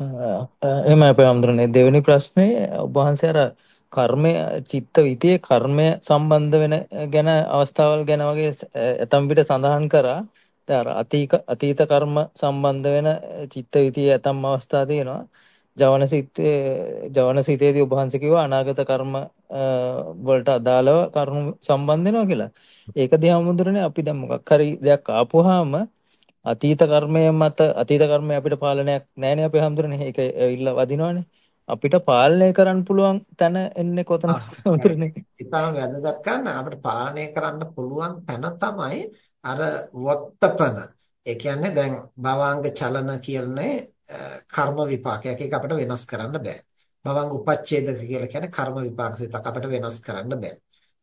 එහෙමයි අපේ අම්ඳුරනේ දෙවෙනි ප්‍රශ්නේ ඔබ වහන්සේ අර කර්මය චිත්ත විතියේ කර්මය සම්බන්ධ වෙන ගැන අවස්ථාවල් ගැන වගේ ඇතම් විට සඳහන් කරා. දැන් අර අතීක අතීත කර්ම සම්බන්ධ වෙන චිත්ත විතියේ ඇතම් අවස්ථා තියෙනවා. ජවන සිතේ ජවන සිතේදී ඔබ වහන්සේ කිව්වා අනාගත කර්ම වලට අදාළව කර්ම සම්බන්ධ වෙනවා කියලා. ඒක දිහා මුදුරනේ අපි දැන් මොකක් හරි දෙයක් ආපුවාම අතීත කර්මය මත අතීත කර්මය අපිට පාලනයක් නැහැනේ අපේ හැමදෙරනේ. ඒක ඇවිල්ලා වදිනවනේ. අපිට පාලනය කරන්න පුළුවන් තැන එන්නේ කොතනද හැමදෙරනේ? ඉතාලම වැදගත් ගන්න අපිට පාලනය කරන්න පුළුවන් තැන තමයි අර වත්තපන. ඒ කියන්නේ දැන් භවංග චලන කියන්නේ කර්ම විපාකයක්. ඒක අපිට වෙනස් කරන්න බෑ. භවංග උපච්ඡේදක කියලා කියන්නේ කර්ම විපාක සිතක් අපිට වෙනස් කරන්න බෑ.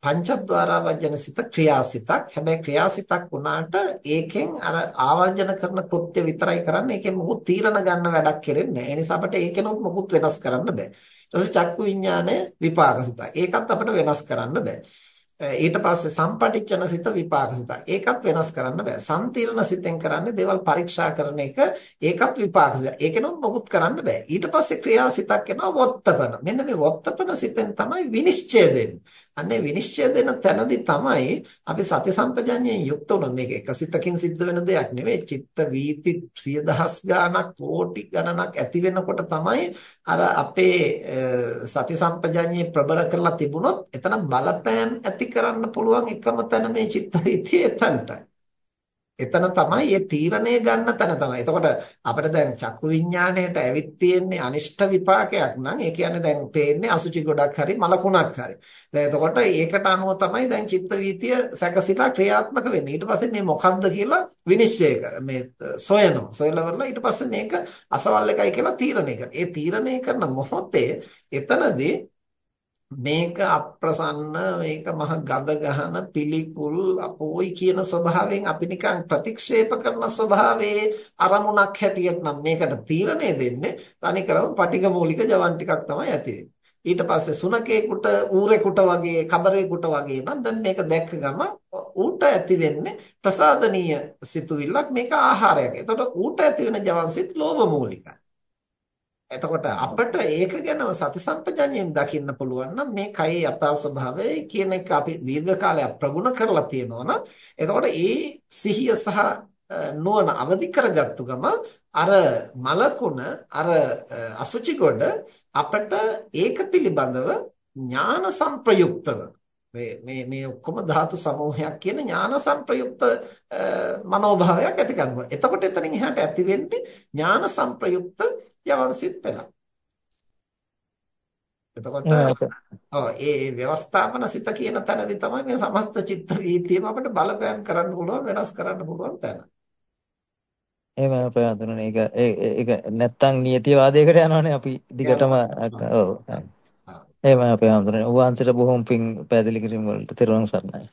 පංචද්වාරා වජන සිත ක්‍රියාසිතක්. හැබැයි ක්‍රියාසිතක් වුණාට ඒකෙන් අර ආවර්ජන කරන කෘත්‍ය විතරයි කරන්නේ. ඒකෙන් මොකුත් තීරණ ගන්න වැඩක් කෙරෙන්නේ නැහැ. ඒ නිසා අපිට ඒකෙනොත් මොකුත් වෙනස් කරන්න බෑ. ඊට පස්සේ චක්කු විඥානය විපාකසිතක්. ඒකත් අපිට වෙනස් කරන්න බෑ. ඊට පස්සේ සම්පටිච්ඡන සිත විපාක සිත. ඒකත් වෙනස් කරන්න බෑ. සම්තිරණ සිතෙන් කරන්නේ දේවල් පරීක්ෂා කරන එක. ඒකත් විපාක සිත. ඒකෙනොත් මොකුත් කරන්න බෑ. ඊට පස්සේ ක්‍රියා සිතක් එනවා වොත්තපන. මෙන්න මේ වොත්තපන සිතෙන් තමයි විනිශ්චය දෙන්නේ. අන්නේ විනිශ්චය දෙන තැනදී තමයි අපි සති සම්පජඤ්ඤයෙන් යුක්ත වුණොත් මේක එක සිතකින් සිද්ධ වෙන දෙයක් නෙවෙයි. චිත්ත වීති සිය දහස් ගාණක් කෝටි ගණනක් ඇති වෙනකොට තමයි අර අපේ සති සම්පජඤ්ඤේ ප්‍රබල කරලා තිබුණොත් එතන බලපෑම් ඇති නැති කරන්න පුළුවන් එකම තැන මේ චිත්ත වීතිය එතනටයි. එතන තමයි මේ තීරණය ගන්න තැන තමයි. එතකොට අපිට දැන් චක්කු විඥාණයට ඇවිත් තියෙන්නේ අනිෂ්ට විපාකයක් නම් ඒ කියන්නේ දැන් පේන්නේ අසුචි ගොඩක් හරි මලකුණක් හරි. දැන් එතකොට ඒකට අනුව තමයි දැන් චිත්ත වීතිය සැකසීලා ක්‍රියාත්මක වෙන්නේ. ඊට පස්සේ මේ මොකක්ද කියලා විනිශ්චය කර මේ සොයනවා. සොයලවලා ඊට පස්සේ මේක අසවල් එකයි කියලා තීරණය කරනවා. ඒ තීරණය කරන මොහොතේ එතනදී මේක අප්‍රසන්න මේක මහ ගඳ ගහන පිළිකුල් අපෝයි කියන ස්වභාවයෙන් අපි නිකන් ප්‍රතික්ෂේප කරන ස්වභාවයේ අරමුණක් හැටියට නම් මේකට තීරණය දෙන්නේ තනිකරම පටිඝ මූලික ජවන් ටිකක් තමයි ඇති ඊට පස්සේ සුනකේකට ඌරේකට වගේ කබරේකට වගේ නම් දැන් මේක දැක්ක ගම ඌට ඇති වෙන්නේ ප්‍රසාදනීය සිතුවිල්ලක් මේක ආහාරයක්. එතකොට ඌට ඇති වෙන ජවන් සිත් ලෝභ මූලිකයි. එතකොට අපිට ඒක ගැන සති සම්පජඤ්ඤයෙන් දකින්න පුළුවන් නම් මේ කයේ යථා ස්වභාවය කියන එක අපි දීර්ඝ කාලයක් ප්‍රගුණ කරලා තියෙනවා නම් එතකොට ඒ සිහිය සහ නුවණ අවදි කරගත්තු ගම අර මලකුණ අර අසුචි ගොඩ අපිට ඒක පිළිබඳව ඥාන සංප්‍රයුක්තව මේ මේ මේ ඔක්කොම ධාතු සමූහයක් කියන ඥාන සංප්‍රයුක්ත මනෝභාවයක් ඇති කරනවා. එතකොට එතනින් එහාට ඇති වෙන්නේ ඥාන සංප්‍රයුක්ත යවන්සිට පෙළක්. එතකොට ඔව් ඒ ව්‍යවස්ථාපන සිත කියන තැනදී තමයි මේ සමස්ත චිත්ත වීතියම අපිට බලපෑම් කරන්න පුළුවන් වෙනස් කරන්න පුළුවන් තැන. එහෙම අපේ අඳුරනේ ඒක ඒක නැත්තම් නියතිවාදයකට යනවනේ අපි දිගටම ඔව්. එහෙම අපේ අඳුරනේ. උවහන්සේට බොහොම පිං පැහැදිලි කිරීම වලට තෙරුවන් සරණයි.